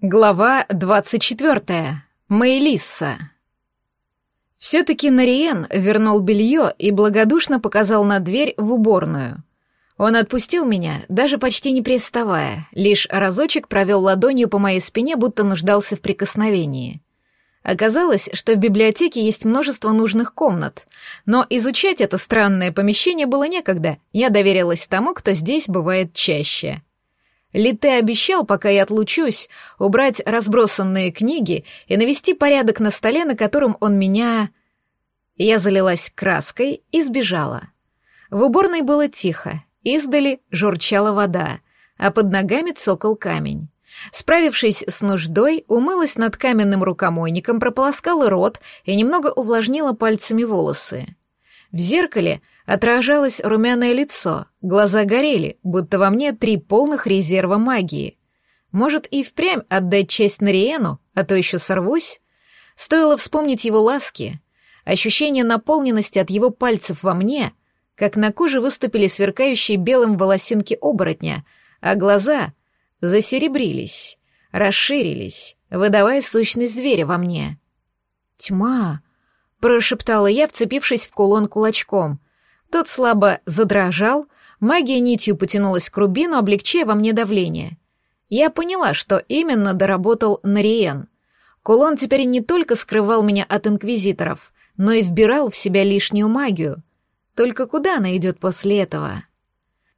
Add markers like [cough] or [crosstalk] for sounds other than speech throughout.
Глава 24. Мэйлисса. Все-таки Нариен вернул белье и благодушно показал на дверь в уборную. Он отпустил меня, даже почти не приставая, лишь разочек провел ладонью по моей спине, будто нуждался в прикосновении. Оказалось, что в библиотеке есть множество нужных комнат, но изучать это странное помещение было некогда, я доверилась тому, кто здесь бывает чаще — Лите обещал, пока я отлучусь, убрать разбросанные книги и навести порядок на столе, на котором он меня... Я залилась краской и сбежала. В уборной было тихо, издали журчала вода, а под ногами цокол камень. Справившись с нуждой, умылась над каменным рукомойником, прополоскала рот и немного увлажнила пальцами волосы. В зеркале отражалось румяное лицо, глаза горели, будто во мне три полных резерва магии. Может, и впрямь отдать честь Нариену, а то еще сорвусь? Стоило вспомнить его ласки, ощущение наполненности от его пальцев во мне, как на коже выступили сверкающие белым волосинки оборотня, а глаза засеребрились, расширились, выдавая сущность зверя во мне. «Тьма!» — прошептала я, вцепившись в кулон кулачком — тот слабо задрожал, магия нитью потянулась к рубину, облегчая во мне давление. Я поняла, что именно доработал Нариен. Кулон теперь не только скрывал меня от инквизиторов, но и вбирал в себя лишнюю магию. Только куда она идет после этого?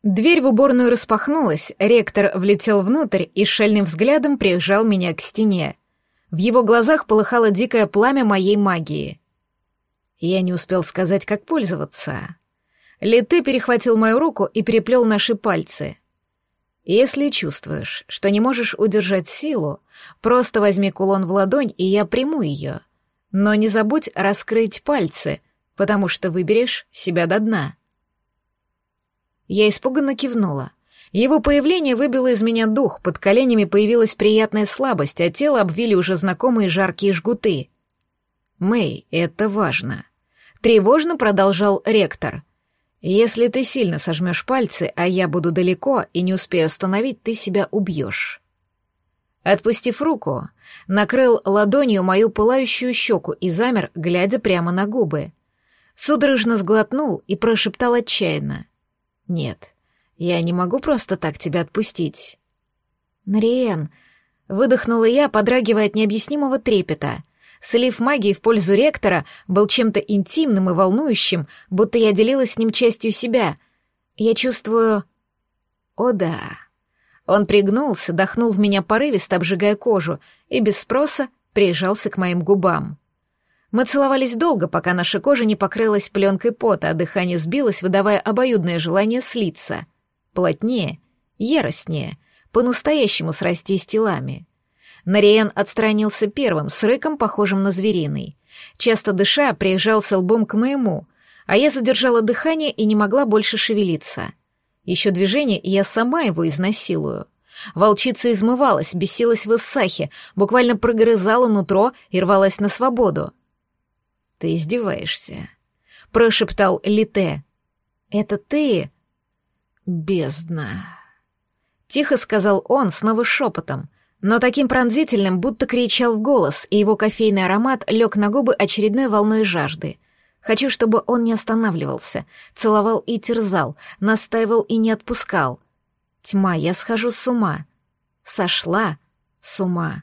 Дверь в уборную распахнулась, ректор влетел внутрь и шальным взглядом прижал меня к стене. В его глазах полыхало дикое пламя моей магии. Я не успел сказать, как пользоваться. Литы перехватил мою руку и переплел наши пальцы. Если чувствуешь, что не можешь удержать силу, просто возьми кулон в ладонь, и я приму ее. Но не забудь раскрыть пальцы, потому что выберешь себя до дна. Я испуганно кивнула. Его появление выбило из меня дух, под коленями появилась приятная слабость, а тело обвили уже знакомые жаркие жгуты. «Мэй, это важно», — тревожно продолжал ректор — если ты сильно сожмешь пальцы, а я буду далеко и не успею остановить, ты себя убьешь. Отпустив руку, накрыл ладонью мою пылающую щеку и замер, глядя прямо на губы. Судорожно сглотнул и прошептал отчаянно. «Нет, я не могу просто так тебя отпустить». «Нариен», — выдохнула я, подрагивая от необъяснимого трепета — Слив магии в пользу ректора был чем-то интимным и волнующим, будто я делилась с ним частью себя. Я чувствую... О да. Он пригнулся, дохнул в меня порывисто, обжигая кожу, и без спроса прижался к моим губам. Мы целовались долго, пока наша кожа не покрылась пленкой пота, а дыхание сбилось, выдавая обоюдное желание слиться. Плотнее, яростнее, по-настоящему срастись телами. Нариен отстранился первым, с рыком, похожим на звериный. Часто дыша, приезжался лбом к моему, а я задержала дыхание и не могла больше шевелиться. Еще движение, и я сама его изнасилую. Волчица измывалась, бесилась в иссахе, буквально прогрызала нутро и рвалась на свободу. «Ты издеваешься», — прошептал Лите. «Это ты?» «Бездна», — тихо сказал он снова шепотом, но таким пронзительным, будто кричал в голос, и его кофейный аромат лег на губы очередной волной жажды. Хочу, чтобы он не останавливался, целовал и терзал, настаивал и не отпускал. Тьма, я схожу с ума. Сошла с ума.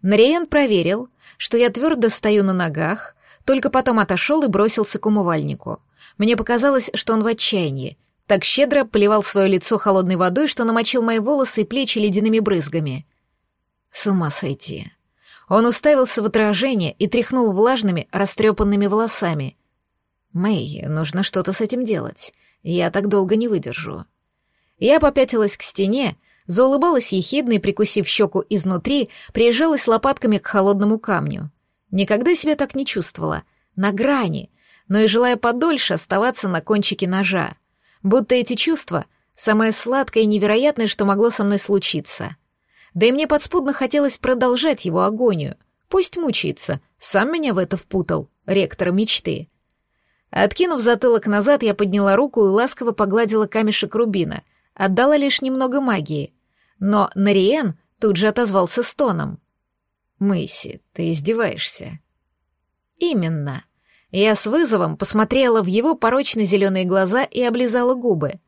Нариен проверил, что я твердо стою на ногах, только потом отошел и бросился к умывальнику. Мне показалось, что он в отчаянии. Так щедро поливал свое лицо холодной водой, что намочил мои волосы и плечи ледяными брызгами — с ума сойти. Он уставился в отражение и тряхнул влажными, растрепанными волосами. «Мэй, нужно что-то с этим делать. Я так долго не выдержу». Я попятилась к стене, заулыбалась ехидно и, прикусив щеку изнутри, приезжалась лопатками к холодному камню. Никогда себя так не чувствовала. На грани, но и желая подольше оставаться на кончике ножа. Будто эти чувства — самое сладкое и невероятное, что могло со мной случиться — да и мне подспудно хотелось продолжать его агонию. Пусть мучается, сам меня в это впутал, ректор мечты. Откинув затылок назад, я подняла руку и ласково погладила камешек рубина, отдала лишь немного магии. Но Нариен тут же отозвался стоном. «Мэйси, ты издеваешься?» «Именно». Я с вызовом посмотрела в его порочно-зеленые глаза и облизала губы.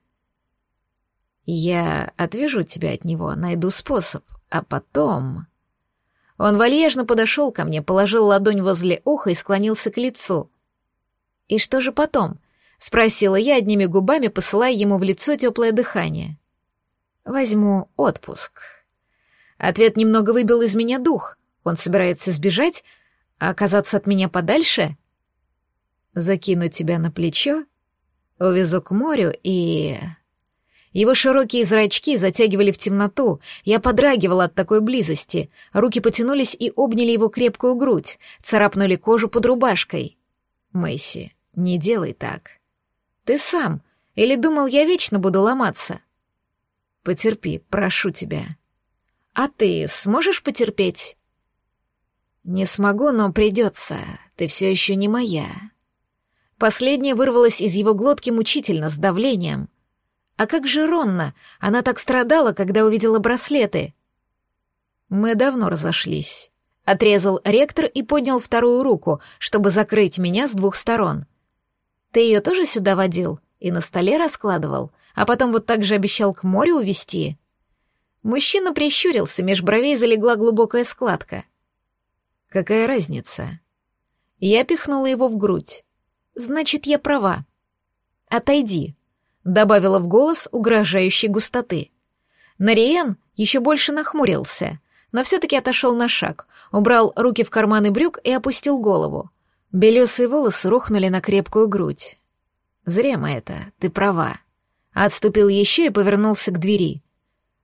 «Я отвяжу тебя от него, найду способ, а потом...» Он вальяжно подошел ко мне, положил ладонь возле уха и склонился к лицу. «И что же потом?» — спросила я одними губами, посылая ему в лицо теплое дыхание. «Возьму отпуск». Ответ немного выбил из меня дух. Он собирается сбежать, а оказаться от меня подальше? Закину тебя на плечо, увезу к морю и... Его широкие зрачки затягивали в темноту. Я подрагивала от такой близости. Руки потянулись и обняли его крепкую грудь, царапнули кожу под рубашкой. Мэйси, не делай так. Ты сам. Или думал, я вечно буду ломаться? Потерпи, прошу тебя. А ты сможешь потерпеть? Не смогу, но придется. Ты все еще не моя. Последнее вырвалось из его глотки мучительно, с давлением — а как же Ронна? Она так страдала, когда увидела браслеты. Мы давно разошлись. Отрезал ректор и поднял вторую руку, чтобы закрыть меня с двух сторон. Ты ее тоже сюда водил и на столе раскладывал, а потом вот так же обещал к морю увести. Мужчина прищурился, меж бровей залегла глубокая складка. Какая разница? Я пихнула его в грудь. Значит, я права. Отойди, добавила в голос угрожающей густоты. Нариен еще больше нахмурился, но все-таки отошел на шаг, убрал руки в карманы брюк и опустил голову. Белесые волосы рухнули на крепкую грудь. «Зря мы это, ты права». Отступил еще и повернулся к двери.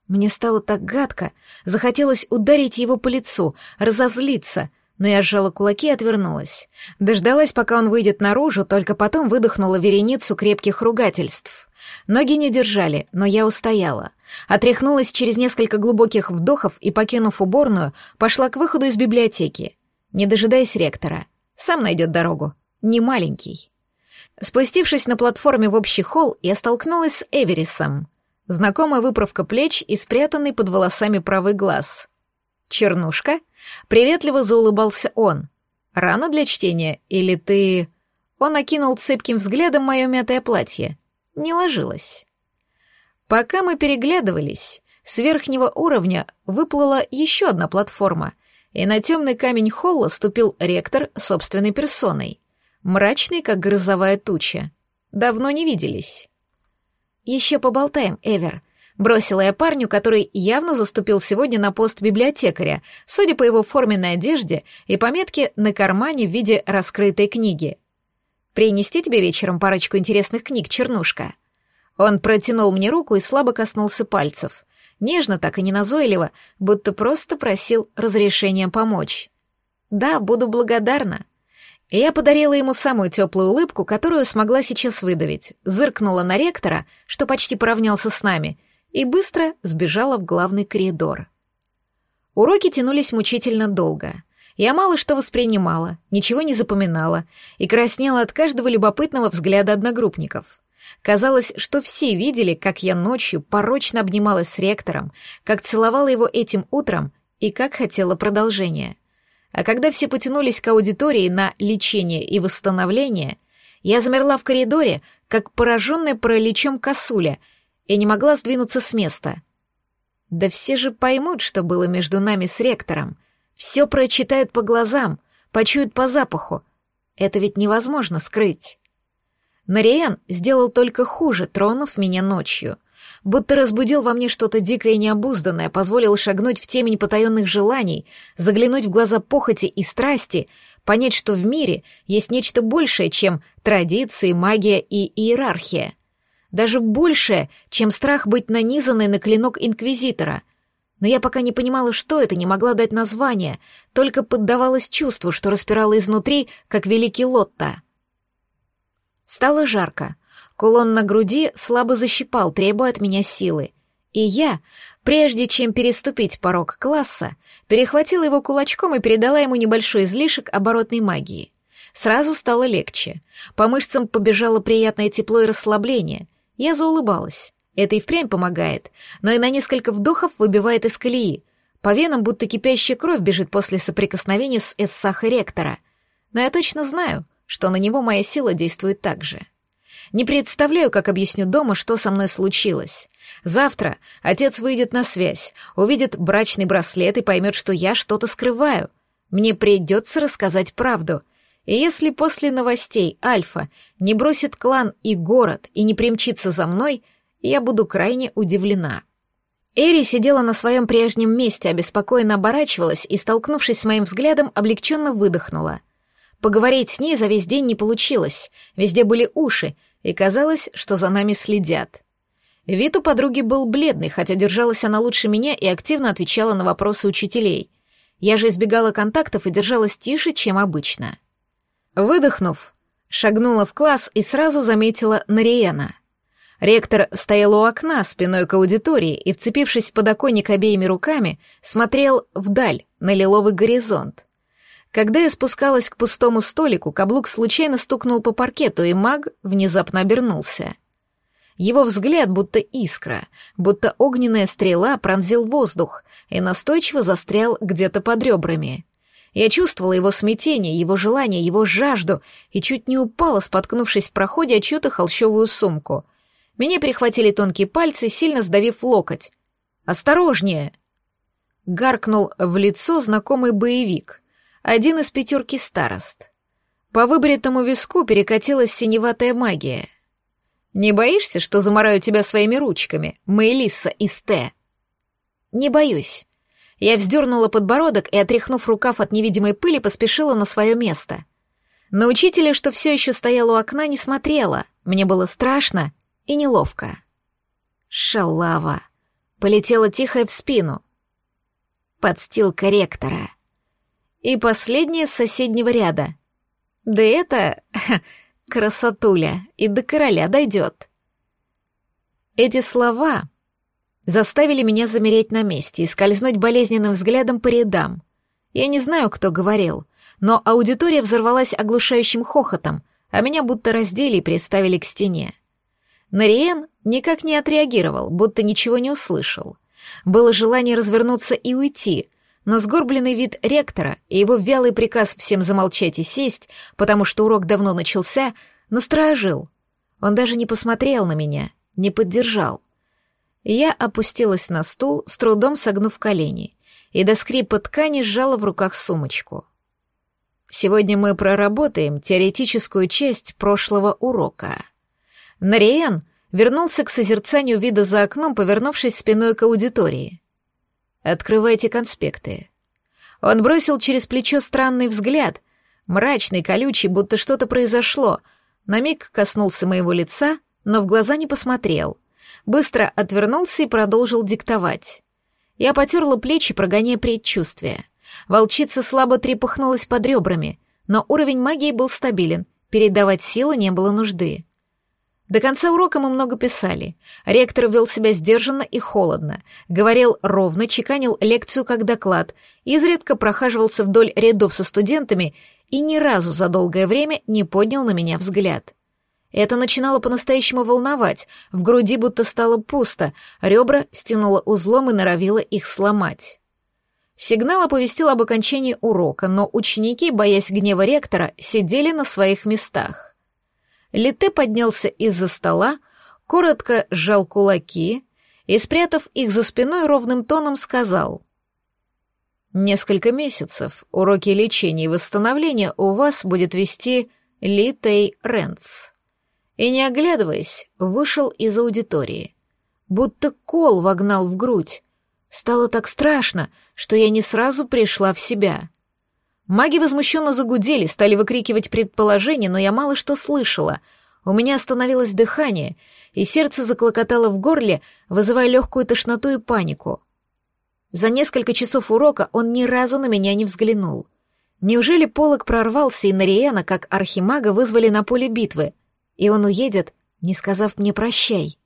Мне стало так гадко, захотелось ударить его по лицу, разозлиться, но я сжала кулаки и отвернулась. Дождалась, пока он выйдет наружу, только потом выдохнула вереницу крепких ругательств. Ноги не держали, но я устояла. Отряхнулась через несколько глубоких вдохов и, покинув уборную, пошла к выходу из библиотеки. Не дожидаясь ректора. Сам найдет дорогу. Не маленький. Спустившись на платформе в общий холл, я столкнулась с Эверисом. Знакомая выправка плеч и спрятанный под волосами правый глаз. «Чернушка?» Приветливо заулыбался он. «Рано для чтения? Или ты...» Он окинул цепким взглядом мое мятое платье не ложилось. Пока мы переглядывались, с верхнего уровня выплыла еще одна платформа, и на темный камень холла ступил ректор собственной персоной, мрачный, как грозовая туча. Давно не виделись. «Еще поболтаем, Эвер», — бросила я парню, который явно заступил сегодня на пост библиотекаря, судя по его форменной одежде и пометке на кармане в виде раскрытой книги — Принести тебе вечером парочку интересных книг, Чернушка?» Он протянул мне руку и слабо коснулся пальцев. Нежно так и не назойливо, будто просто просил разрешения помочь. «Да, буду благодарна». Я подарила ему самую теплую улыбку, которую смогла сейчас выдавить, зыркнула на ректора, что почти поравнялся с нами, и быстро сбежала в главный коридор. Уроки тянулись мучительно долго. Я мало что воспринимала, ничего не запоминала и краснела от каждого любопытного взгляда одногруппников. Казалось, что все видели, как я ночью порочно обнималась с ректором, как целовала его этим утром и как хотела продолжения. А когда все потянулись к аудитории на лечение и восстановление, я замерла в коридоре, как пораженная параличом косуля, и не могла сдвинуться с места. Да все же поймут, что было между нами с ректором — все прочитают по глазам, почуют по запаху. Это ведь невозможно скрыть. Нариен сделал только хуже, тронув меня ночью. Будто разбудил во мне что-то дикое и необузданное, позволил шагнуть в темень потаенных желаний, заглянуть в глаза похоти и страсти, понять, что в мире есть нечто большее, чем традиции, магия и иерархия. Даже большее, чем страх быть нанизанной на клинок инквизитора — но я пока не понимала, что это, не могла дать название, только поддавалась чувству, что распирала изнутри, как великий Лотта. Стало жарко. Кулон на груди слабо защипал, требуя от меня силы. И я, прежде чем переступить порог класса, перехватила его кулачком и передала ему небольшой излишек оборотной магии. Сразу стало легче. По мышцам побежало приятное тепло и расслабление. Я заулыбалась. Это и впрямь помогает, но и на несколько вдохов выбивает из колеи. По венам будто кипящая кровь бежит после соприкосновения с эссахой ректора. Но я точно знаю, что на него моя сила действует так же. Не представляю, как объясню дома, что со мной случилось. Завтра отец выйдет на связь, увидит брачный браслет и поймет, что я что-то скрываю. Мне придется рассказать правду. И если после новостей Альфа не бросит клан и город и не примчится за мной, я буду крайне удивлена. Эри сидела на своем прежнем месте, обеспокоенно оборачивалась и, столкнувшись с моим взглядом, облегченно выдохнула. Поговорить с ней за весь день не получилось, везде были уши, и казалось, что за нами следят. Вид у подруги был бледный, хотя держалась она лучше меня и активно отвечала на вопросы учителей. Я же избегала контактов и держалась тише, чем обычно. Выдохнув, шагнула в класс и сразу заметила Нариена. Ректор стоял у окна спиной к аудитории и, вцепившись в подоконник обеими руками, смотрел вдаль, на лиловый горизонт. Когда я спускалась к пустому столику, каблук случайно стукнул по паркету, и маг внезапно обернулся — его взгляд, будто искра, будто огненная стрела, пронзил воздух и настойчиво застрял где-то под ребрами. Я чувствовала его смятение, его желание, его жажду и чуть не упала, споткнувшись в проходе о чью-то холщовую сумку. Меня перехватили тонкие пальцы, сильно сдавив локоть. «Осторожнее!» Гаркнул в лицо знакомый боевик, один из пятерки старост. По выбритому виску перекатилась синеватая магия — не боишься, что замораю тебя своими ручками, Мэйлиса из Т? Не боюсь. Я вздернула подбородок и, отряхнув рукав от невидимой пыли, поспешила на свое место. На учителя, что все еще стоял у окна, не смотрела. Мне было страшно и неловко. Шалава. Полетела тихо в спину. Подстилка ректора. И последняя с соседнего ряда. Да это... [laughs] Красотуля, и до короля дойдет. Эти слова заставили меня замереть на месте и скользнуть болезненным взглядом по рядам. Я не знаю, кто говорил, но аудитория взорвалась оглушающим хохотом, а меня будто раздели и приставили к стене. Нариен никак не отреагировал, будто ничего не услышал. Было желание развернуться и уйти, но сгорбленный вид ректора и его вялый приказ всем замолчать и сесть, потому что урок давно начался, насторожил. Он даже не посмотрел на меня, не поддержал. Я опустилась на стул, с трудом согнув колени, и до скрипа ткани сжала в руках сумочку. Сегодня мы проработаем теоретическую часть прошлого урока. Нариен вернулся к созерцанию вида за окном, повернувшись спиной к аудитории. Открывайте конспекты. Он бросил через плечо странный взгляд, мрачный, колючий, будто что-то произошло. На миг коснулся моего лица, но в глаза не посмотрел. Быстро отвернулся и продолжил диктовать. Я потерла плечи, прогоняя предчувствие. Волчица слабо трепыхнулась под ребрами, но уровень магии был стабилен, передавать силу не было нужды. До конца урока мы много писали. Ректор вел себя сдержанно и холодно, говорил ровно, чеканил лекцию как доклад, изредка прохаживался вдоль рядов со студентами и ни разу за долгое время не поднял на меня взгляд. Это начинало по-настоящему волновать, в груди будто стало пусто, ребра стянуло узлом и норовило их сломать. Сигнал оповестил об окончании урока, но ученики, боясь гнева ректора, сидели на своих местах. Лите поднялся из-за стола, коротко сжал кулаки и, спрятав их за спиной, ровным тоном сказал. «Несколько месяцев уроки лечения и восстановления у вас будет вести Литей Ренц». И, не оглядываясь, вышел из аудитории. Будто кол вогнал в грудь. Стало так страшно, что я не сразу пришла в себя. Маги возмущенно загудели, стали выкрикивать предположения, но я мало что слышала. У меня остановилось дыхание, и сердце заклокотало в горле, вызывая легкую тошноту и панику. За несколько часов урока он ни разу на меня не взглянул. Неужели полог прорвался, и Нариена, как архимага, вызвали на поле битвы, и он уедет, не сказав мне «прощай»?